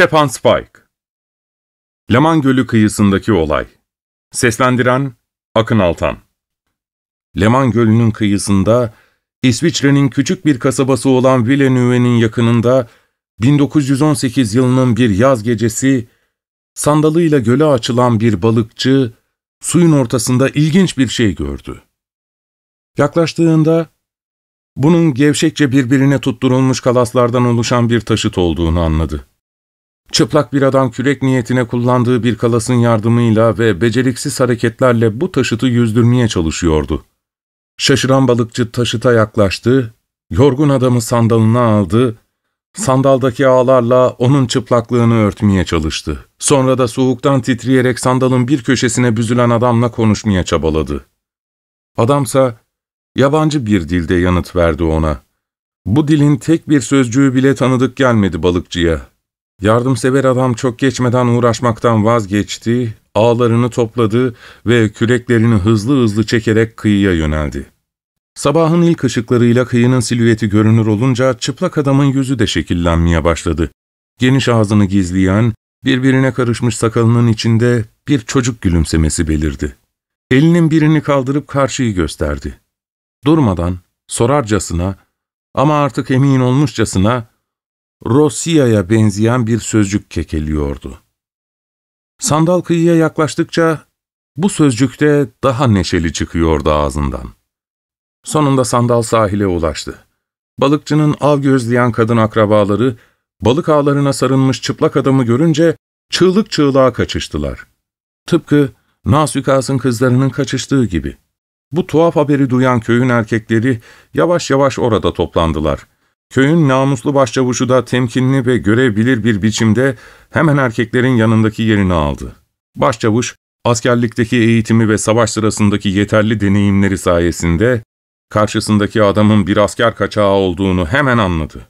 Stepan Spike Leman Gölü kıyısındaki olay Seslendiren Akın Altan Leman Gölü'nün kıyısında, İsviçre'nin küçük bir kasabası olan Villeneuve'nin yakınında, 1918 yılının bir yaz gecesi, sandalıyla göle açılan bir balıkçı, suyun ortasında ilginç bir şey gördü. Yaklaştığında, bunun gevşekçe birbirine tutturulmuş kalaslardan oluşan bir taşıt olduğunu anladı. Çıplak bir adam kürek niyetine kullandığı bir kalasın yardımıyla ve beceriksiz hareketlerle bu taşıtı yüzdürmeye çalışıyordu. Şaşıran balıkçı taşıta yaklaştı, yorgun adamı sandalına aldı, sandaldaki ağlarla onun çıplaklığını örtmeye çalıştı. Sonra da soğuktan titreyerek sandalın bir köşesine büzülen adamla konuşmaya çabaladı. Adamsa yabancı bir dilde yanıt verdi ona. Bu dilin tek bir sözcüğü bile tanıdık gelmedi balıkçıya. Yardımsever adam çok geçmeden uğraşmaktan vazgeçti, ağlarını topladı ve küreklerini hızlı hızlı çekerek kıyıya yöneldi. Sabahın ilk ışıklarıyla kıyının silüeti görünür olunca çıplak adamın yüzü de şekillenmeye başladı. Geniş ağzını gizleyen, birbirine karışmış sakalının içinde bir çocuk gülümsemesi belirdi. Elinin birini kaldırıp karşıyı gösterdi. Durmadan, sorarcasına ama artık emin olmuşçasına Rossia'ya benzeyen bir sözcük kekeliyordu. Sandal kıyıya yaklaştıkça bu sözcük de daha neşeli çıkıyordu ağzından. Sonunda sandal sahile ulaştı. Balıkçının av gözleyen kadın akrabaları, balık ağlarına sarılmış çıplak adamı görünce çığlık çığlığa kaçıştılar. Tıpkı Nasükas'ın kızlarının kaçıştığı gibi. Bu tuhaf haberi duyan köyün erkekleri yavaş yavaş orada toplandılar. Köyün namuslu başçavuşu da temkinli ve görebilir bir biçimde hemen erkeklerin yanındaki yerini aldı. Başçavuş, askerlikteki eğitimi ve savaş sırasındaki yeterli deneyimleri sayesinde karşısındaki adamın bir asker kaçağı olduğunu hemen anladı.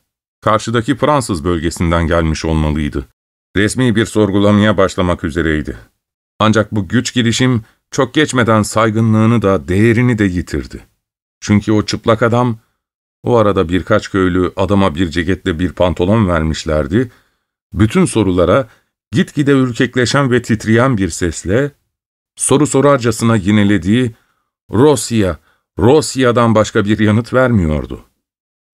Karşıdaki Fransız bölgesinden gelmiş olmalıydı. Resmi bir sorgulamaya başlamak üzereydi. Ancak bu güç girişim çok geçmeden saygınlığını da değerini de yitirdi. Çünkü o çıplak adam, o arada birkaç köylü adama bir ceketle bir pantolon vermişlerdi, bütün sorulara gitgide ürkekleşen ve titreyen bir sesle, soru sorarcasına yinelediği ''Rosya, Rosya'dan başka bir yanıt vermiyordu.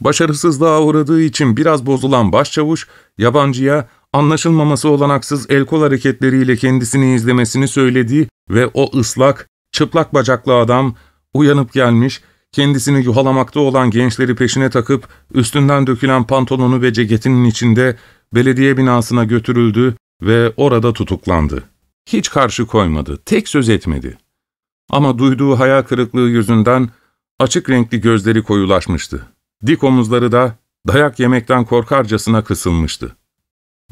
Başarısızlığa uğradığı için biraz bozulan başçavuş, yabancıya anlaşılmaması olanaksız el kol hareketleriyle kendisini izlemesini söyledi ve o ıslak, çıplak bacaklı adam uyanıp gelmiş, kendisini yuhalamakta olan gençleri peşine takıp üstünden dökülen pantolonu ve ceketinin içinde belediye binasına götürüldü ve orada tutuklandı. Hiç karşı koymadı, tek söz etmedi. Ama duyduğu hayal kırıklığı yüzünden açık renkli gözleri koyulaşmıştı. Dik omuzları da dayak yemekten korkarcasına kısılmıştı.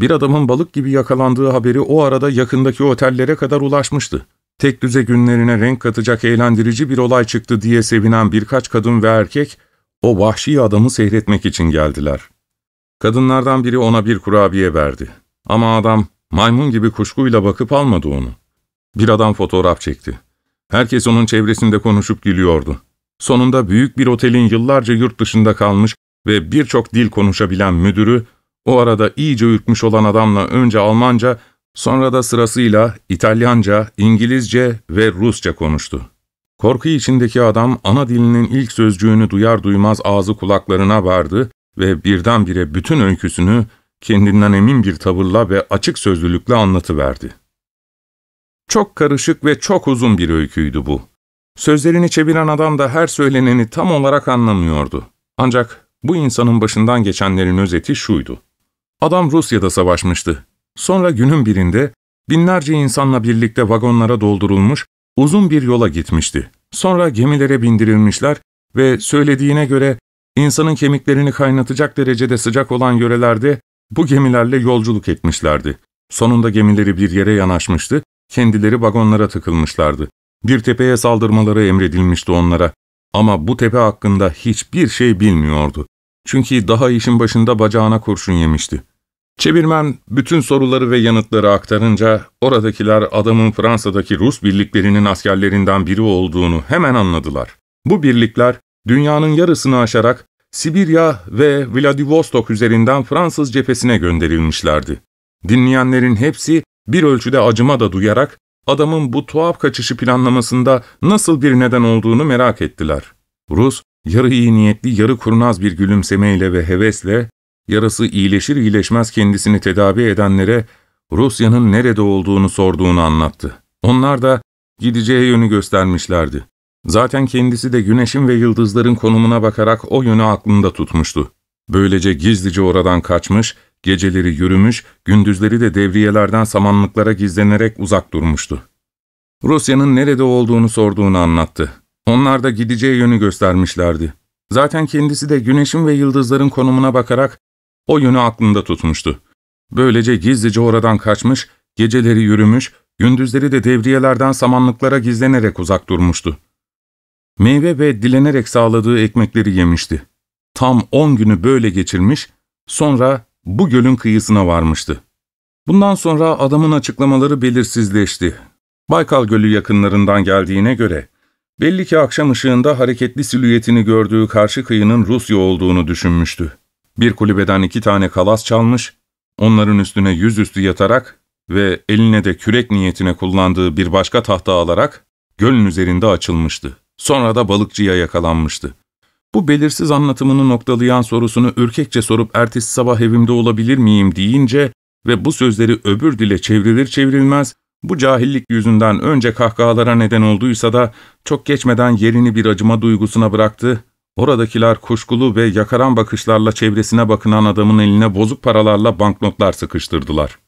Bir adamın balık gibi yakalandığı haberi o arada yakındaki otellere kadar ulaşmıştı. Tek düze günlerine renk katacak eğlendirici bir olay çıktı diye sevinen birkaç kadın ve erkek, o vahşi adamı seyretmek için geldiler. Kadınlardan biri ona bir kurabiye verdi. Ama adam maymun gibi kuşkuyla bakıp almadı onu. Bir adam fotoğraf çekti. Herkes onun çevresinde konuşup gülüyordu. Sonunda büyük bir otelin yıllarca yurt dışında kalmış ve birçok dil konuşabilen müdürü, o arada iyice ürkmüş olan adamla önce Almanca, sonra da sırasıyla İtalyanca, İngilizce ve Rusça konuştu. Korku içindeki adam ana dilinin ilk sözcüğünü duyar duymaz ağzı kulaklarına vardı ve birdenbire bütün öyküsünü kendinden emin bir tavırla ve açık sözlülükle anlatıverdi. Çok karışık ve çok uzun bir öyküydü bu. Sözlerini çeviren adam da her söyleneni tam olarak anlamıyordu. Ancak bu insanın başından geçenlerin özeti şuydu. Adam Rusya'da savaşmıştı. Sonra günün birinde binlerce insanla birlikte vagonlara doldurulmuş uzun bir yola gitmişti. Sonra gemilere bindirilmişler ve söylediğine göre insanın kemiklerini kaynatacak derecede sıcak olan yörelerde bu gemilerle yolculuk etmişlerdi. Sonunda gemileri bir yere yanaşmıştı Kendileri vagonlara tıkılmışlardı. Bir tepeye saldırmaları emredilmişti onlara. Ama bu tepe hakkında hiçbir şey bilmiyordu. Çünkü daha işin başında bacağına kurşun yemişti. Çevirmen bütün soruları ve yanıtları aktarınca oradakiler adamın Fransa'daki Rus birliklerinin askerlerinden biri olduğunu hemen anladılar. Bu birlikler dünyanın yarısını aşarak Sibirya ve Vladivostok üzerinden Fransız cephesine gönderilmişlerdi. Dinleyenlerin hepsi bir ölçüde acıma da duyarak adamın bu tuhaf kaçışı planlamasında nasıl bir neden olduğunu merak ettiler. Rus, yarı iyi niyetli, yarı kurnaz bir gülümsemeyle ve hevesle, yarası iyileşir iyileşmez kendisini tedavi edenlere Rusya'nın nerede olduğunu sorduğunu anlattı. Onlar da gideceği yönü göstermişlerdi. Zaten kendisi de güneşin ve yıldızların konumuna bakarak o yönü aklında tutmuştu. Böylece gizlice oradan kaçmış, geceleri yürümüş, gündüzleri de devriyelerden samanlıklara gizlenerek uzak durmuştu. Rusya'nın nerede olduğunu sorduğunu anlattı. Onlar da gideceği yönü göstermişlerdi. Zaten kendisi de güneşin ve yıldızların konumuna bakarak o yönü aklında tutmuştu. Böylece gizlice oradan kaçmış, geceleri yürümüş, gündüzleri de devriyelerden samanlıklara gizlenerek uzak durmuştu. Meyve ve dilenerek sağladığı ekmekleri yemişti. Tam on günü böyle geçirmiş, sonra bu gölün kıyısına varmıştı. Bundan sonra adamın açıklamaları belirsizleşti. Baykal Gölü yakınlarından geldiğine göre, belli ki akşam ışığında hareketli silüetini gördüğü karşı kıyının Rusya olduğunu düşünmüştü. Bir kulübeden iki tane kalas çalmış, onların üstüne yüzüstü yatarak ve eline de kürek niyetine kullandığı bir başka tahta alarak gölün üzerinde açılmıştı. Sonra da balıkçıya yakalanmıştı. Bu belirsiz anlatımını noktalayan sorusunu ürkekçe sorup ertesi sabah evimde olabilir miyim deyince ve bu sözleri öbür dile çevrilir çevrilmez, bu cahillik yüzünden önce kahkahalara neden olduysa da çok geçmeden yerini bir acıma duygusuna bıraktı, oradakiler kuşkulu ve yakaran bakışlarla çevresine bakınan adamın eline bozuk paralarla banknotlar sıkıştırdılar.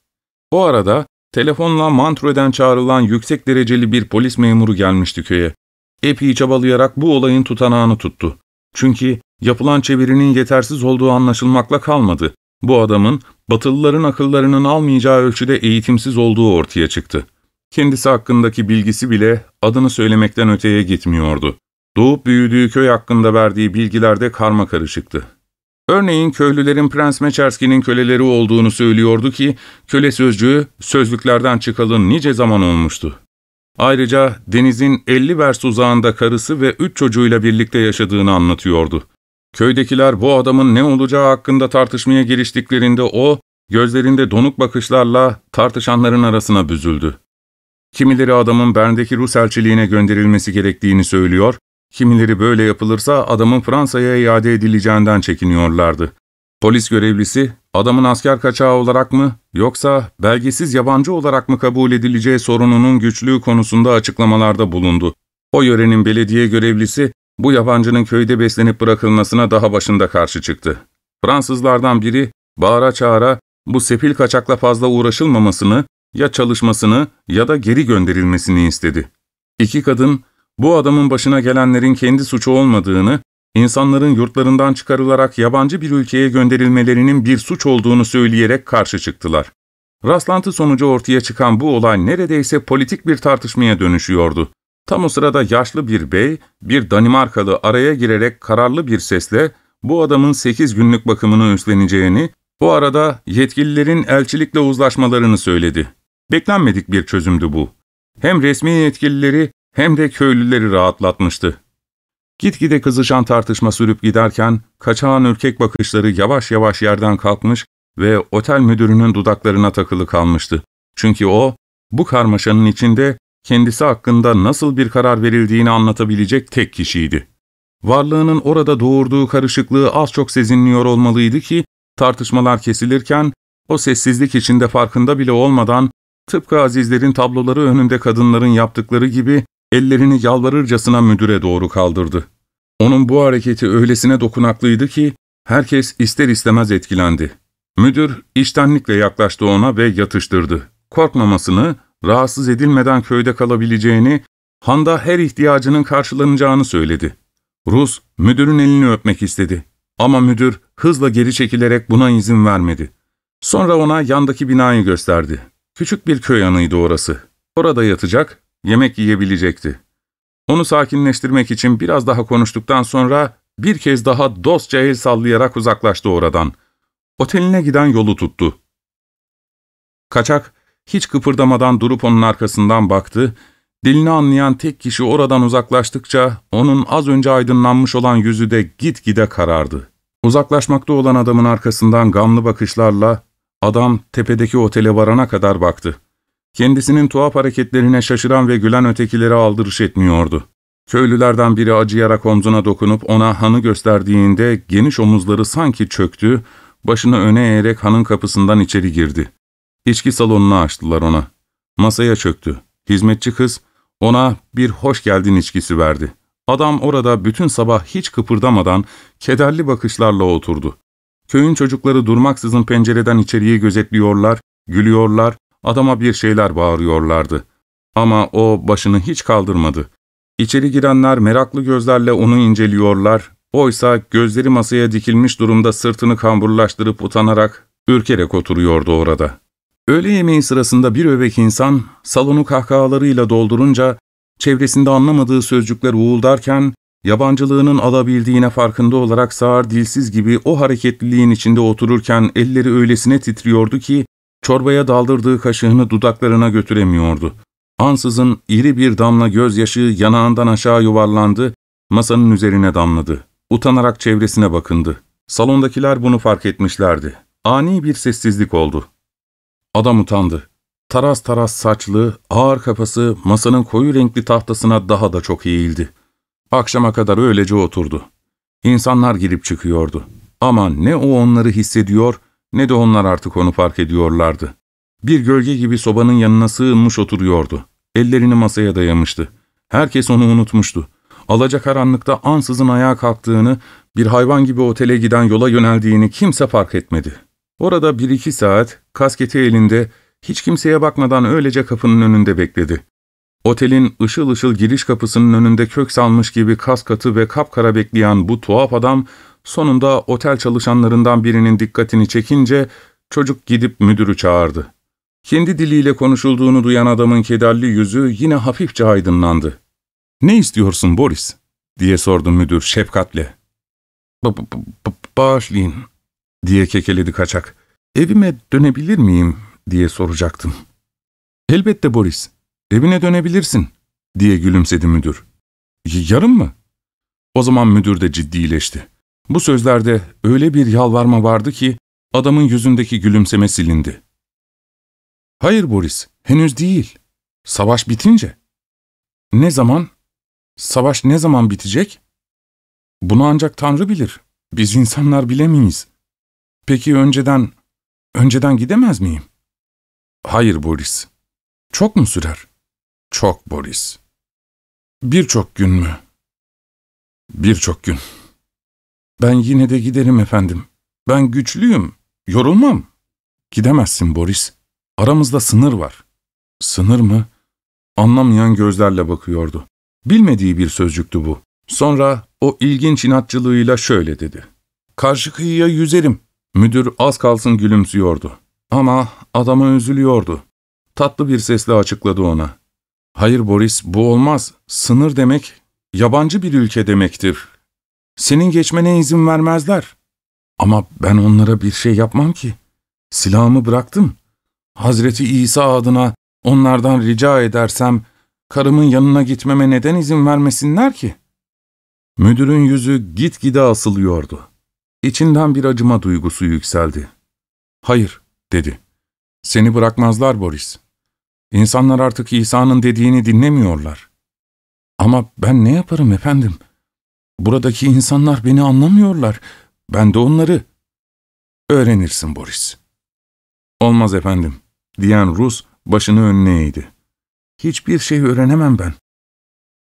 O arada telefonla Montreux'den çağrılan yüksek dereceli bir polis memuru gelmişti köye. Epey çabalayarak bu olayın tutanağını tuttu. Çünkü yapılan çevirinin yetersiz olduğu anlaşılmakla kalmadı. Bu adamın Batılıların akıllarının almayacağı ölçüde eğitimsiz olduğu ortaya çıktı. Kendisi hakkındaki bilgisi bile adını söylemekten öteye gitmiyordu. Doğup büyüdüğü köy hakkında verdiği bilgilerde karma karışıktı. Örneğin köylülerin Prens Meçerski'nin köleleri olduğunu söylüyordu ki, köle sözcüğü sözlüklerden çıkalı nice zaman olmuştu. Ayrıca denizin 50 vers uzağında karısı ve üç çocuğuyla birlikte yaşadığını anlatıyordu. Köydekiler bu adamın ne olacağı hakkında tartışmaya giriştiklerinde o, gözlerinde donuk bakışlarla tartışanların arasına büzüldü. Kimileri adamın Bern'deki Rus elçiliğine gönderilmesi gerektiğini söylüyor, kimileri böyle yapılırsa adamın Fransa'ya iade edileceğinden çekiniyorlardı. Polis görevlisi, adamın asker kaçağı olarak mı yoksa belgesiz yabancı olarak mı kabul edileceği sorununun güçlüğü konusunda açıklamalarda bulundu. O yörenin belediye görevlisi, bu yabancının köyde beslenip bırakılmasına daha başında karşı çıktı. Fransızlardan biri, bağıra çağıra bu sepil kaçakla fazla uğraşılmamasını, ya çalışmasını ya da geri gönderilmesini istedi. İki kadın, bu adamın başına gelenlerin kendi suçu olmadığını insanların yurtlarından çıkarılarak yabancı bir ülkeye gönderilmelerinin bir suç olduğunu söyleyerek karşı çıktılar. Rastlantı sonucu ortaya çıkan bu olay neredeyse politik bir tartışmaya dönüşüyordu. Tam o sırada yaşlı bir bey, bir Danimarkalı araya girerek kararlı bir sesle bu adamın 8 günlük bakımını üstleneceğini, bu arada yetkililerin elçilikle uzlaşmalarını söyledi. Beklenmedik bir çözümdü bu. Hem resmi yetkilileri hem de köylüleri rahatlatmıştı. Gitgide kızışan tartışma sürüp giderken, kaçağın ürkek bakışları yavaş yavaş yerden kalkmış ve otel müdürünün dudaklarına takılı kalmıştı. Çünkü o, bu karmaşanın içinde kendisi hakkında nasıl bir karar verildiğini anlatabilecek tek kişiydi. Varlığının orada doğurduğu karışıklığı az çok sezinliyor olmalıydı ki, tartışmalar kesilirken, o sessizlik içinde farkında bile olmadan, tıpkı azizlerin tabloları önünde kadınların yaptıkları gibi, ellerini yalvarırcasına müdüre doğru kaldırdı. Onun bu hareketi öylesine dokunaklıydı ki herkes ister istemez etkilendi. Müdür iştenlikle yaklaştı ona ve yatıştırdı. Korkmamasını, rahatsız edilmeden köyde kalabileceğini, handa her ihtiyacının karşılanacağını söyledi. Rus, müdürün elini öpmek istedi. Ama müdür hızla geri çekilerek buna izin vermedi. Sonra ona yandaki binayı gösterdi. Küçük bir köy yanıydı orası. Orada yatacak, yemek yiyebilecekti. Onu sakinleştirmek için biraz daha konuştuktan sonra bir kez daha dostça el sallayarak uzaklaştı oradan. Oteline giden yolu tuttu. Kaçak hiç kıpırdamadan durup onun arkasından baktı. Dilini anlayan tek kişi oradan uzaklaştıkça onun az önce aydınlanmış olan yüzü de gitgide karardı. Uzaklaşmakta olan adamın arkasından gamlı bakışlarla Adam tepedeki otele varana kadar baktı. Kendisinin tuhaf hareketlerine şaşıran ve gülen ötekilere aldırış etmiyordu. Köylülerden biri acıyarak omzuna dokunup ona hanı gösterdiğinde geniş omuzları sanki çöktü, başını öne eğerek hanın kapısından içeri girdi. İçki salonunu açtılar ona. Masaya çöktü. Hizmetçi kız ona bir hoş geldin içkisi verdi. Adam orada bütün sabah hiç kıpırdamadan kederli bakışlarla oturdu. Köyün çocukları durmaksızın pencereden içeriye gözetliyorlar, gülüyorlar, adama bir şeyler bağırıyorlardı. Ama o başını hiç kaldırmadı. İçeri girenler meraklı gözlerle onu inceliyorlar, oysa gözleri masaya dikilmiş durumda sırtını kamburlaştırıp utanarak, ürkerek oturuyordu orada. Öğle yemeği sırasında bir öbek insan salonu kahkahalarıyla doldurunca çevresinde anlamadığı sözcükler uğuldarken yabancılığının alabildiğine farkında olarak sağır dilsiz gibi o hareketliliğin içinde otururken elleri öylesine titriyordu ki çorbaya daldırdığı kaşığını dudaklarına götüremiyordu. Ansızın iri bir damla gözyaşı yanağından aşağı yuvarlandı, masanın üzerine damladı. Utanarak çevresine bakındı. Salondakiler bunu fark etmişlerdi. Ani bir sessizlik oldu. Adam utandı. Taras taras saçlı, ağır kafası masanın koyu renkli tahtasına daha da çok eğildi. Akşama kadar öylece oturdu. İnsanlar girip çıkıyordu. Ama ne o onları hissediyor ne de onlar artık onu fark ediyorlardı. Bir gölge gibi sobanın yanına sığınmış oturuyordu. Ellerini masaya dayamıştı. Herkes onu unutmuştu. Alacakaranlıkta ansızın ayağa kalktığını, bir hayvan gibi otele giden yola yöneldiğini kimse fark etmedi. Orada bir iki saat, kasketi elinde, hiç kimseye bakmadan öylece kapının önünde bekledi. Otelin ışıl ışıl giriş kapısının önünde kök salmış gibi kas katı ve kapkara bekleyen bu tuhaf adam, sonunda otel çalışanlarından birinin dikkatini çekince, çocuk gidip müdürü çağırdı. Kendi diliyle konuşulduğunu duyan adamın kederli yüzü yine hafifçe aydınlandı. ''Ne istiyorsun Boris?'' diye sordu müdür şefkatle. B -b -b ''Bağışlayın'' diye kekeledi kaçak. ''Evime dönebilir miyim?'' diye soracaktım. ''Elbette Boris, evine dönebilirsin.'' diye gülümsedi müdür. ''Yarın mı?'' O zaman müdür de ciddileşti. Bu sözlerde öyle bir yalvarma vardı ki adamın yüzündeki gülümseme silindi. ''Hayır Boris, henüz değil. Savaş bitince.'' ''Ne zaman? Savaş ne zaman bitecek?'' ''Bunu ancak Tanrı bilir. Biz insanlar bilemeyiz.'' ''Peki önceden, önceden gidemez miyim?'' ''Hayır Boris. Çok mu sürer?'' ''Çok Boris.'' ''Birçok gün mü?'' ''Birçok gün.'' ''Ben yine de giderim efendim. Ben güçlüyüm. Yorulmam.'' ''Gidemezsin Boris. Aramızda sınır var.'' ''Sınır mı?'' Anlamayan gözlerle bakıyordu. Bilmediği bir sözcüktü bu. Sonra o ilginç inatçılığıyla şöyle dedi. ''Karşı kıyıya yüzerim.'' Müdür az kalsın gülümsüyordu. Ama adama üzülüyordu. Tatlı bir sesle açıkladı ona. ''Hayır Boris, bu olmaz. Sınır demek, yabancı bir ülke demektir. Senin geçmene izin vermezler. Ama ben onlara bir şey yapmam ki. Silahımı bıraktım. Hazreti İsa adına onlardan rica edersem, karımın yanına gitmeme neden izin vermesinler ki?'' Müdürün yüzü gitgide asılıyordu. İçinden bir acıma duygusu yükseldi. ''Hayır'' dedi. ''Seni bırakmazlar Boris. İnsanlar artık İsa'nın dediğini dinlemiyorlar. Ama ben ne yaparım efendim? Buradaki insanlar beni anlamıyorlar. Ben de onları. Öğrenirsin Boris. Olmaz efendim, diyen Rus başını önüne eğdi. Hiçbir şey öğrenemem ben.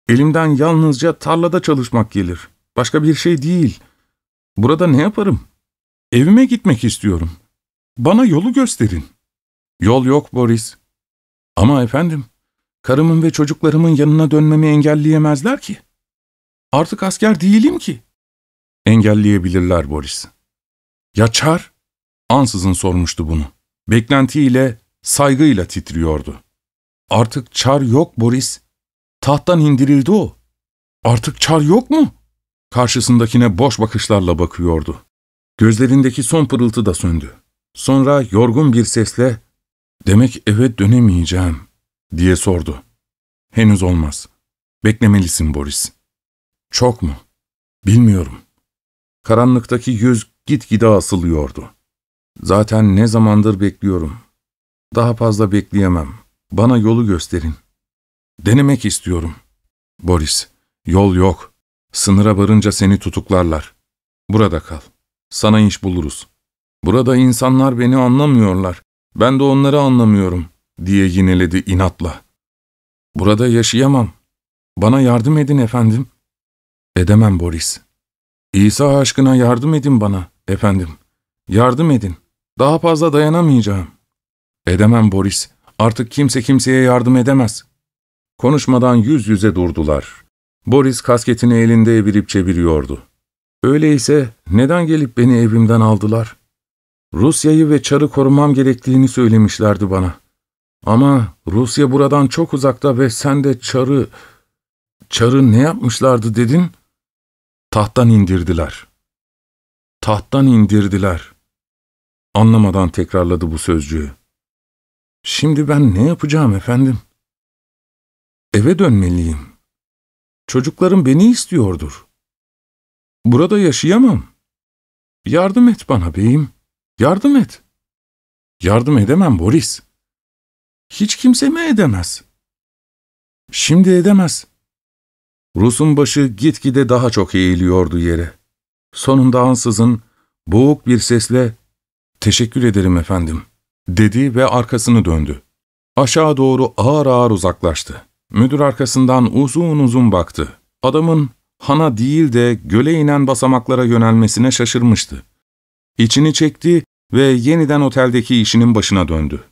Elimden yalnızca tarlada çalışmak gelir. Başka bir şey değil. Burada ne yaparım? Evime gitmek istiyorum. Bana yolu gösterin. Yol yok Boris. Ama efendim, karımın ve çocuklarımın yanına dönmemi engelleyemezler ki. Artık asker değilim ki. Engelleyebilirler Boris. Ya Çar? Ansızın sormuştu bunu. Beklentiyle, saygıyla titriyordu. Artık Çar yok Boris. Tahttan indirildi o. Artık Çar yok mu? Karşısındakine boş bakışlarla bakıyordu. Gözlerindeki son pırıltı da söndü. Sonra yorgun bir sesle, ''Demek eve dönemeyeceğim.'' diye sordu. ''Henüz olmaz. Beklemelisin Boris.'' ''Çok mu? Bilmiyorum.'' Karanlıktaki yüz gitgide asılıyordu. Zaten ne zamandır bekliyorum. Daha fazla bekleyemem. Bana yolu gösterin. Denemek istiyorum. Boris, yol yok. Sınıra varınca seni tutuklarlar. Burada kal. Sana iş buluruz. Burada insanlar beni anlamıyorlar. Ben de onları anlamıyorum, diye yineledi inatla. Burada yaşayamam. Bana yardım edin efendim. Edemem Boris. İsa aşkına yardım edin bana, efendim. Yardım edin. Daha fazla dayanamayacağım. Edemem Boris. Artık kimse kimseye yardım edemez. Konuşmadan yüz yüze durdular. Boris kasketini elinde evirip çeviriyordu. Öyleyse neden gelip beni evimden aldılar? Rusya'yı ve Çar'ı korumam gerektiğini söylemişlerdi bana. Ama Rusya buradan çok uzakta ve sen de Çar'ı... Çar'ı ne yapmışlardı dedin? Tahttan indirdiler. Tahttan indirdiler. Anlamadan tekrarladı bu sözcüğü. Şimdi ben ne yapacağım efendim? Eve dönmeliyim. Çocuklarım beni istiyordur. Burada yaşayamam. Yardım et bana beyim. Yardım et. Yardım edemem Boris. Hiç kimse mi edemez? Şimdi edemez. Rus'un başı gitgide daha çok eğiliyordu yere. Sonunda ansızın boğuk bir sesle ''Teşekkür ederim efendim.'' dedi ve arkasını döndü. Aşağı doğru ağır ağır uzaklaştı. Müdür arkasından uzun uzun baktı. Adamın hana değil de göle inen basamaklara yönelmesine şaşırmıştı. İçini çekti ve yeniden oteldeki işinin başına döndü.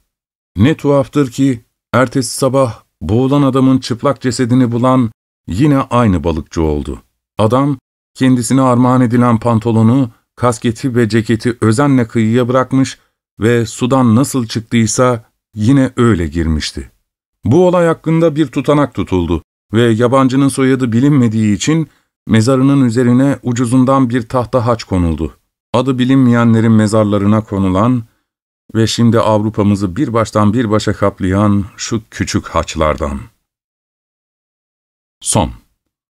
Ne tuhaftır ki ertesi sabah boğulan adamın çıplak cesedini bulan yine aynı balıkçı oldu. Adam kendisine armağan edilen pantolonu, kasketi ve ceketi özenle kıyıya bırakmış ve sudan nasıl çıktıysa yine öyle girmişti. Bu olay hakkında bir tutanak tutuldu ve yabancının soyadı bilinmediği için mezarının üzerine ucuzundan bir tahta haç konuldu. Adı bilinmeyenlerin mezarlarına konulan ve şimdi Avrupa'mızı bir baştan bir başa kaplayan şu küçük haçlardan. Son